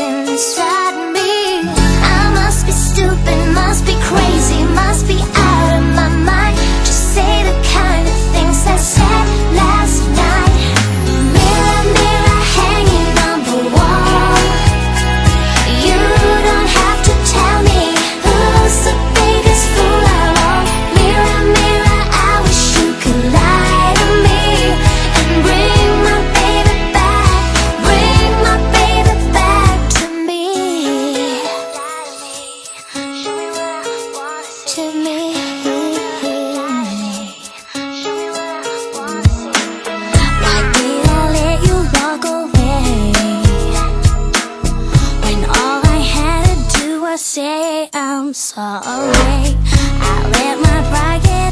inside I'm sorry I let my pride get